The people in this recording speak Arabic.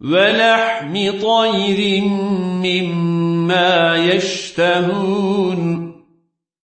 ولحم طير مما يشتهون